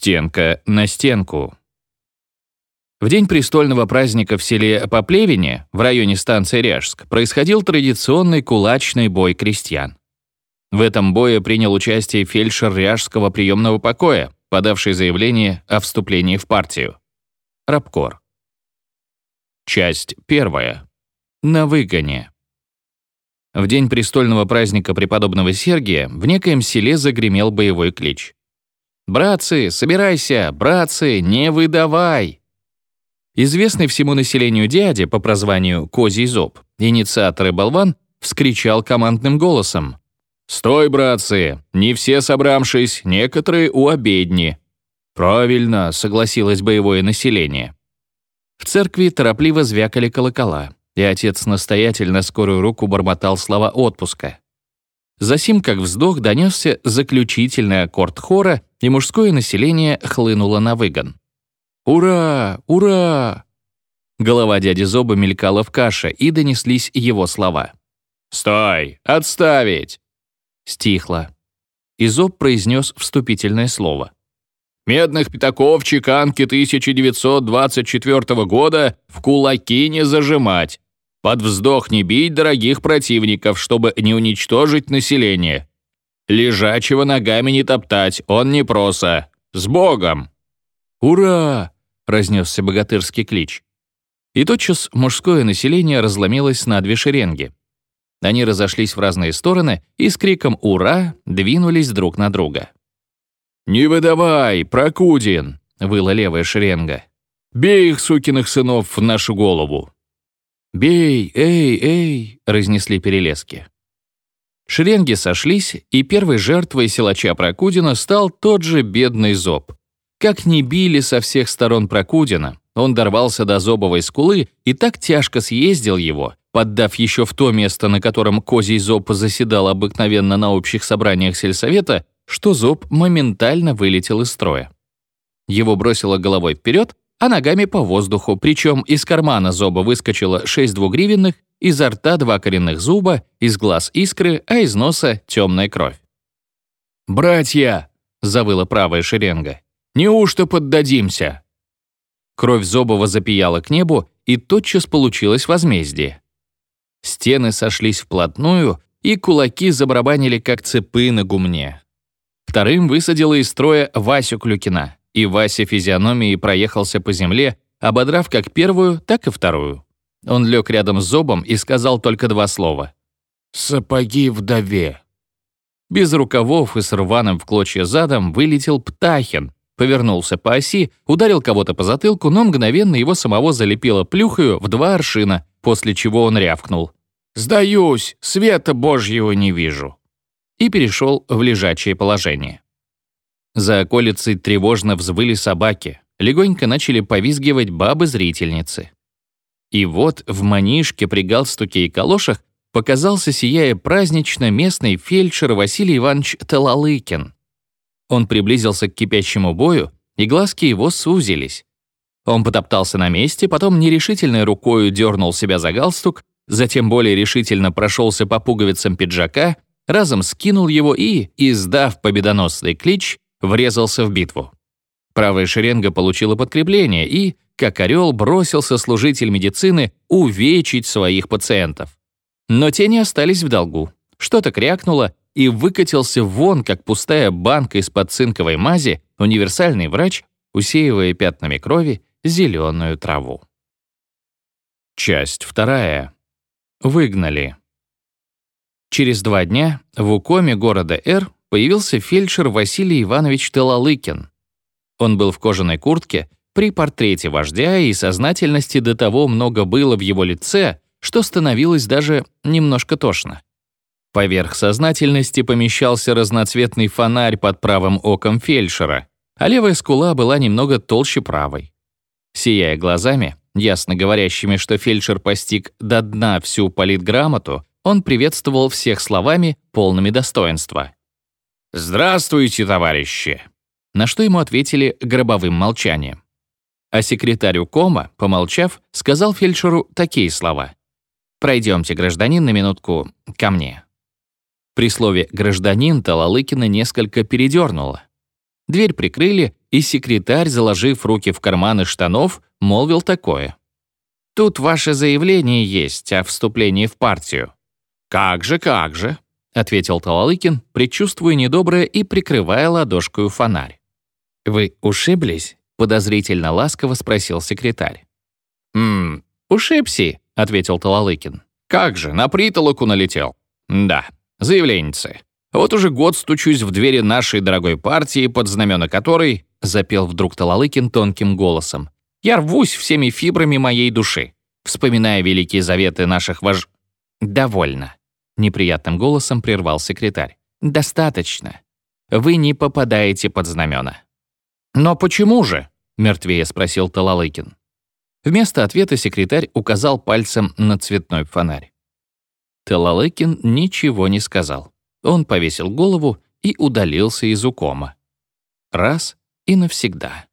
Стенка на стенку. В день престольного праздника в селе Поплевине, в районе станции Ряжск, происходил традиционный кулачный бой крестьян. В этом бое принял участие фельдшер Ряжского приемного покоя, подавший заявление о вступлении в партию. Рабкор. Часть первая. На выгоне. В день престольного праздника преподобного Сергия в некоем селе загремел боевой клич. «Братцы, собирайся! Братцы, не выдавай!» Известный всему населению дядя по прозванию Козий Зоб, инициатор и болван, вскричал командным голосом. «Стой, братцы! Не все собравшись, некоторые у обедни!» «Правильно», — согласилось боевое население. В церкви торопливо звякали колокола, и отец-настоятель на скорую руку бормотал слова отпуска. Засим, как вздох, донесся заключительный аккорд хора, и мужское население хлынуло на выгон. «Ура! Ура!» Голова дяди Зоба мелькала в каше, и донеслись его слова. «Стой! Отставить!» Стихло. И Зоб произнес вступительное слово. «Медных пятаков чеканки 1924 года в кулаки не зажимать. Под вздох не бить дорогих противников, чтобы не уничтожить население. Лежачего ногами не топтать, он не проса. С Богом!» «Ура!» — разнесся богатырский клич. И тотчас мужское население разломилось на две шеренги. Они разошлись в разные стороны и с криком «Ура!» двинулись друг на друга. «Не выдавай, Прокудин!» — выла левая шеренга. «Бей их, сукиных сынов, в нашу голову!» «Бей, эй, эй!» — разнесли перелески. Шеренги сошлись, и первой жертвой силача Прокудина стал тот же бедный Зоб. Как ни били со всех сторон Прокудина, он дорвался до Зобовой скулы и так тяжко съездил его, поддав еще в то место, на котором козий Зоб заседал обыкновенно на общих собраниях сельсовета, что Зоб моментально вылетел из строя. Его бросило головой вперед, а ногами по воздуху, причем из кармана зоба выскочило шесть двугривенных, изо рта два коренных зуба, из глаз искры, а из носа темная кровь. «Братья!» — завыла правая шеренга. «Неужто поддадимся?» Кровь Зобова запияла к небу, и тотчас получилось возмездие. Стены сошлись вплотную, и кулаки забарабанили, как цепы на гумне. Вторым высадила из строя Васю Клюкина и Вася физиономией проехался по земле, ободрав как первую, так и вторую. Он лег рядом с зобом и сказал только два слова. «Сапоги вдове». Без рукавов и с рваным в клочья задом вылетел Птахин, повернулся по оси, ударил кого-то по затылку, но мгновенно его самого залепило плюхою в два аршина, после чего он рявкнул. «Сдаюсь, света божьего не вижу» и перешел в лежачее положение. За околицей тревожно взвыли собаки, легонько начали повизгивать бабы-зрительницы. И вот в манишке при галстуке и калошах показался, сияя празднично, местный фельдшер Василий Иванович Талалыкин. Он приблизился к кипящему бою, и глазки его сузились. Он потоптался на месте, потом нерешительной рукой дернул себя за галстук, затем более решительно прошелся по пуговицам пиджака, разом скинул его и, издав победоносный клич, врезался в битву. Правая шеренга получила подкрепление и, как орел, бросился служитель медицины увечить своих пациентов. Но те не остались в долгу. Что-то крякнуло, и выкатился вон, как пустая банка из-под цинковой мази, универсальный врач, усеивая пятнами крови зеленую траву. Часть вторая. Выгнали. Через два дня в Укоме города Р появился фельдшер Василий Иванович Талалыкин. Он был в кожаной куртке, при портрете вождя и сознательности до того много было в его лице, что становилось даже немножко тошно. Поверх сознательности помещался разноцветный фонарь под правым оком фельдшера, а левая скула была немного толще правой. Сияя глазами, ясно говорящими, что фельдшер постиг до дна всю политграмоту, он приветствовал всех словами, полными достоинства. «Здравствуйте, товарищи!» На что ему ответили гробовым молчанием. А секретарь Кома, помолчав, сказал фельдшеру такие слова. «Пройдемте, гражданин, на минутку ко мне». При слове «гражданин» Талалыкина несколько передернуло. Дверь прикрыли, и секретарь, заложив руки в карманы штанов, молвил такое. «Тут ваше заявление есть о вступлении в партию». «Как же, как же», — ответил Талалыкин, предчувствуя недоброе и прикрывая ладошкой фонарь. «Вы ушиблись?» — подозрительно ласково спросил секретарь. «Ммм, ушибси», — ответил Талалыкин. «Как же, на притолоку налетел». «Да, заявленницы. Вот уже год стучусь в двери нашей дорогой партии, под знамена которой, запел вдруг Талалыкин тонким голосом, я рвусь всеми фибрами моей души, вспоминая великие заветы наших вож... «Довольно», — неприятным голосом прервал секретарь. «Достаточно. Вы не попадаете под знамена». «Но почему же?» — мертвее спросил Талалыкин. Вместо ответа секретарь указал пальцем на цветной фонарь. Талалыкин ничего не сказал. Он повесил голову и удалился из укома. Раз и навсегда.